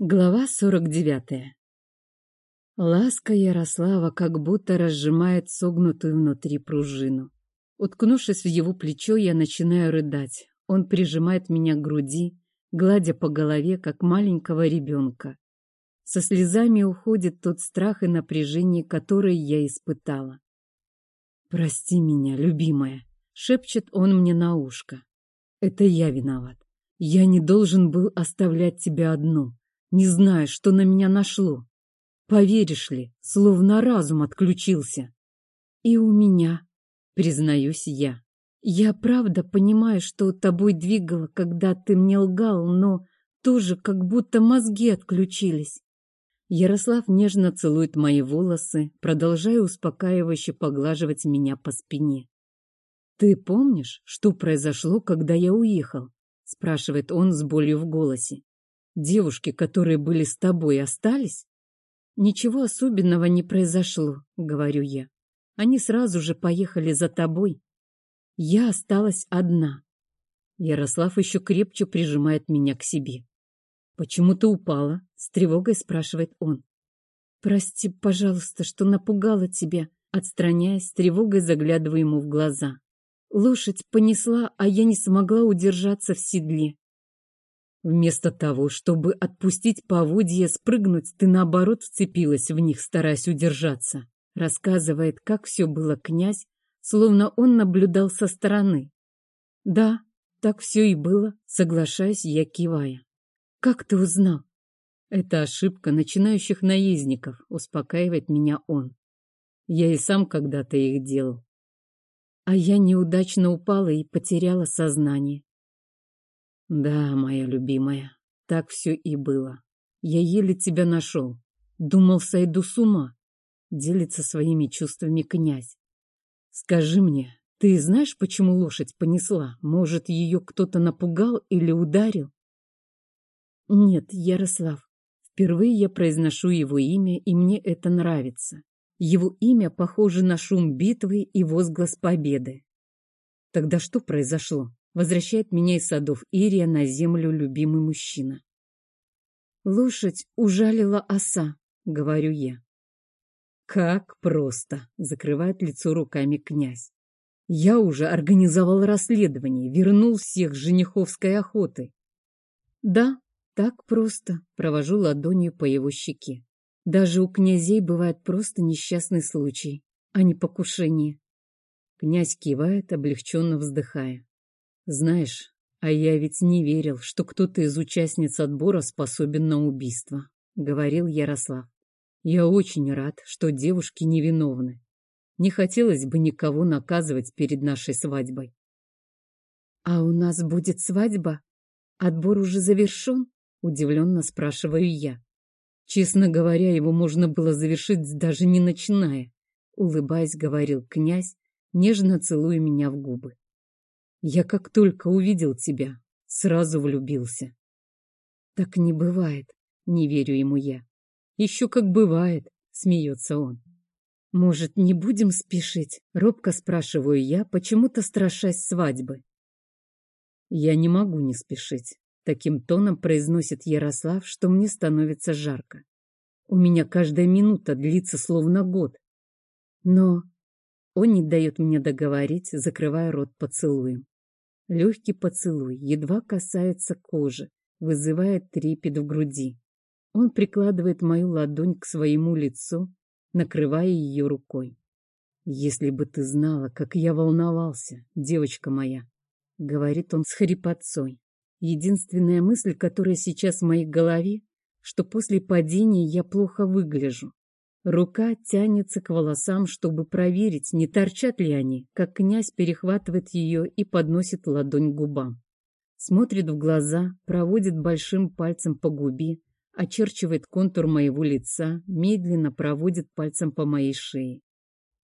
Глава сорок девятая. Ласка Ярослава как будто разжимает согнутую внутри пружину. Уткнувшись в его плечо, я начинаю рыдать. Он прижимает меня к груди, гладя по голове, как маленького ребенка. Со слезами уходит тот страх и напряжение, которые я испытала. «Прости меня, любимая», — шепчет он мне на ушко. «Это я виноват. Я не должен был оставлять тебя одну» не зная, что на меня нашло. Поверишь ли, словно разум отключился. И у меня, признаюсь я. Я правда понимаю, что тобой двигало, когда ты мне лгал, но тоже как будто мозги отключились. Ярослав нежно целует мои волосы, продолжая успокаивающе поглаживать меня по спине. «Ты помнишь, что произошло, когда я уехал?» — спрашивает он с болью в голосе. Девушки, которые были с тобой, остались? Ничего особенного не произошло, говорю я. Они сразу же поехали за тобой. Я осталась одна. Ярослав еще крепче прижимает меня к себе. «Почему ты упала?» — с тревогой спрашивает он. «Прости, пожалуйста, что напугала тебя», отстраняясь, с тревогой заглядываю ему в глаза. Лошадь понесла, а я не смогла удержаться в седле. Вместо того, чтобы отпустить поводья, спрыгнуть, ты наоборот вцепилась в них, стараясь удержаться. Рассказывает, как все было князь, словно он наблюдал со стороны. Да, так все и было, соглашаясь, я кивая. Как ты узнал? Это ошибка начинающих наездников, успокаивает меня он. Я и сам когда-то их делал. А я неудачно упала и потеряла сознание. Да, моя любимая, так все и было. Я еле тебя нашел. Думал, сойду с ума. Делится своими чувствами князь. Скажи мне, ты знаешь, почему лошадь понесла? Может, ее кто-то напугал или ударил? Нет, Ярослав. Впервые я произношу его имя, и мне это нравится. Его имя похоже на шум битвы и возглас победы. Тогда что произошло? Возвращает меня из садов Ирия на землю любимый мужчина. Лошадь ужалила оса, говорю я. Как просто, закрывает лицо руками князь. Я уже организовал расследование, вернул всех с жениховской охоты. Да, так просто, провожу ладонью по его щеке. Даже у князей бывает просто несчастный случай, а не покушение. Князь кивает, облегченно вздыхая. Знаешь, а я ведь не верил, что кто-то из участниц отбора способен на убийство, говорил Ярослав. Я очень рад, что девушки невиновны. Не хотелось бы никого наказывать перед нашей свадьбой. А у нас будет свадьба? Отбор уже завершен? Удивленно спрашиваю я. Честно говоря, его можно было завершить даже не начиная, улыбаясь, говорил князь, нежно целуя меня в губы. Я как только увидел тебя, сразу влюбился. Так не бывает, не верю ему я. Еще как бывает, смеется он. Может, не будем спешить? Робко спрашиваю я, почему-то страшась свадьбы. Я не могу не спешить. Таким тоном произносит Ярослав, что мне становится жарко. У меня каждая минута длится словно год. Но он не дает мне договорить, закрывая рот поцелуем. Легкий поцелуй едва касается кожи, вызывает трепет в груди. Он прикладывает мою ладонь к своему лицу, накрывая ее рукой. «Если бы ты знала, как я волновался, девочка моя!» — говорит он с хрипотцой. Единственная мысль, которая сейчас в моей голове, что после падения я плохо выгляжу. Рука тянется к волосам, чтобы проверить, не торчат ли они, как князь перехватывает ее и подносит ладонь к губам. Смотрит в глаза, проводит большим пальцем по губе, очерчивает контур моего лица, медленно проводит пальцем по моей шее.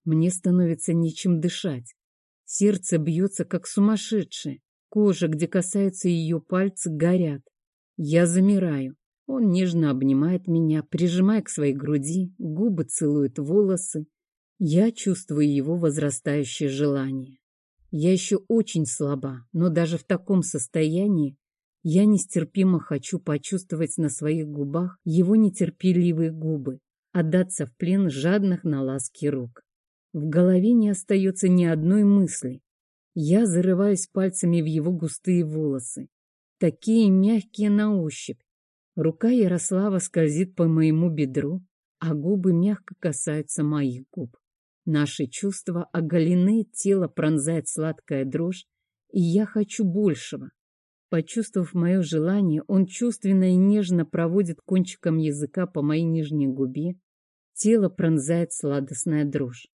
Мне становится нечем дышать. Сердце бьется, как сумасшедшее. Кожа, где касаются ее пальцы, горят. Я замираю. Он нежно обнимает меня, прижимая к своей груди, губы целует волосы. Я чувствую его возрастающее желание. Я еще очень слаба, но даже в таком состоянии Я нестерпимо хочу почувствовать на своих губах его нетерпеливые губы, отдаться в плен жадных на ласки рук. В голове не остается ни одной мысли. Я зарываюсь пальцами в его густые волосы, такие мягкие на ощупь. Рука Ярослава скользит по моему бедру, а губы мягко касаются моих губ. Наши чувства оголены, тело пронзает сладкая дрожь, и я хочу большего. Почувствовав мое желание, он чувственно и нежно проводит кончиком языка по моей нижней губе. Тело пронзает сладостная дрожь.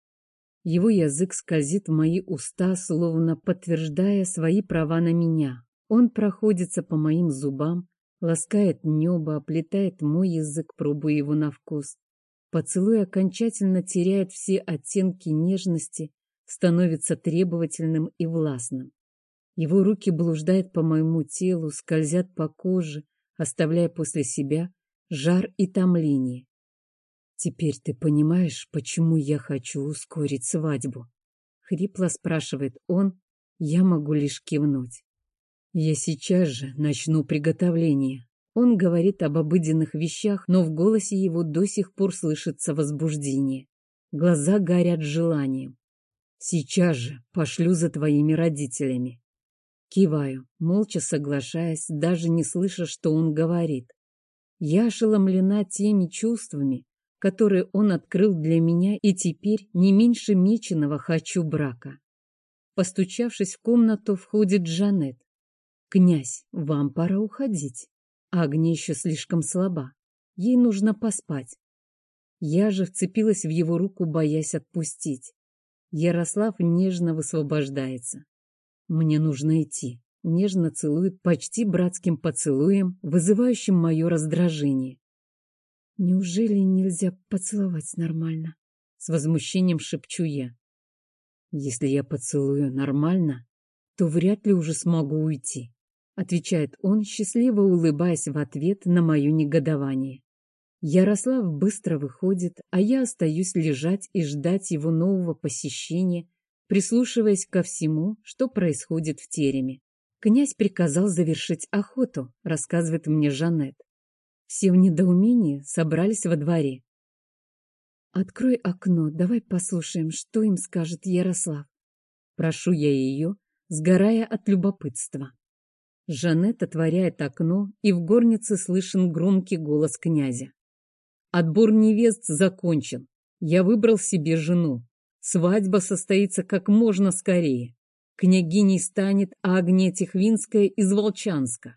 Его язык скользит в мои уста, словно подтверждая свои права на меня. Он проходится по моим зубам, ласкает небо, оплетает мой язык, пробуя его на вкус. Поцелуй окончательно теряет все оттенки нежности, становится требовательным и властным. Его руки блуждают по моему телу, скользят по коже, оставляя после себя жар и томление. «Теперь ты понимаешь, почему я хочу ускорить свадьбу?» Хрипло спрашивает он, я могу лишь кивнуть. «Я сейчас же начну приготовление». Он говорит об обыденных вещах, но в голосе его до сих пор слышится возбуждение. Глаза горят желанием. «Сейчас же пошлю за твоими родителями. Киваю, молча соглашаясь, даже не слыша, что он говорит. Я ошеломлена теми чувствами, которые он открыл для меня, и теперь не меньше меченого хочу брака. Постучавшись в комнату, входит Джанет. «Князь, вам пора уходить. Агния еще слишком слаба. Ей нужно поспать». Я же вцепилась в его руку, боясь отпустить. Ярослав нежно высвобождается. Мне нужно идти. Нежно целует почти братским поцелуем, вызывающим мое раздражение. Неужели нельзя поцеловать нормально? С возмущением шепчу я. Если я поцелую нормально, то вряд ли уже смогу уйти, отвечает он, счастливо улыбаясь в ответ на мое негодование. Ярослав быстро выходит, а я остаюсь лежать и ждать его нового посещения прислушиваясь ко всему, что происходит в тереме. Князь приказал завершить охоту, рассказывает мне Жанет. Все в недоумении собрались во дворе. «Открой окно, давай послушаем, что им скажет Ярослав». Прошу я ее, сгорая от любопытства. Жанет отворяет окно, и в горнице слышен громкий голос князя. «Отбор невест закончен. Я выбрал себе жену. Свадьба состоится как можно скорее. Княгиней станет Агния Тихвинская из Волчанска.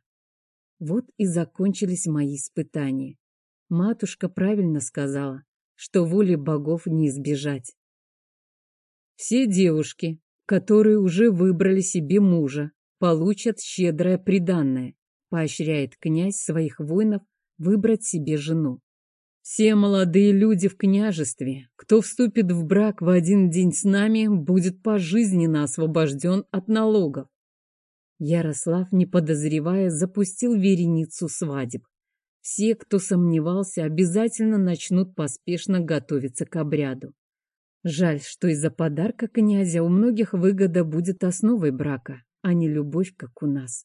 Вот и закончились мои испытания. Матушка правильно сказала, что воли богов не избежать. Все девушки, которые уже выбрали себе мужа, получат щедрое приданное, поощряет князь своих воинов выбрать себе жену. Все молодые люди в княжестве, кто вступит в брак в один день с нами, будет пожизненно освобожден от налогов. Ярослав, не подозревая, запустил вереницу свадеб. Все, кто сомневался, обязательно начнут поспешно готовиться к обряду. Жаль, что из-за подарка князя у многих выгода будет основой брака, а не любовь, как у нас.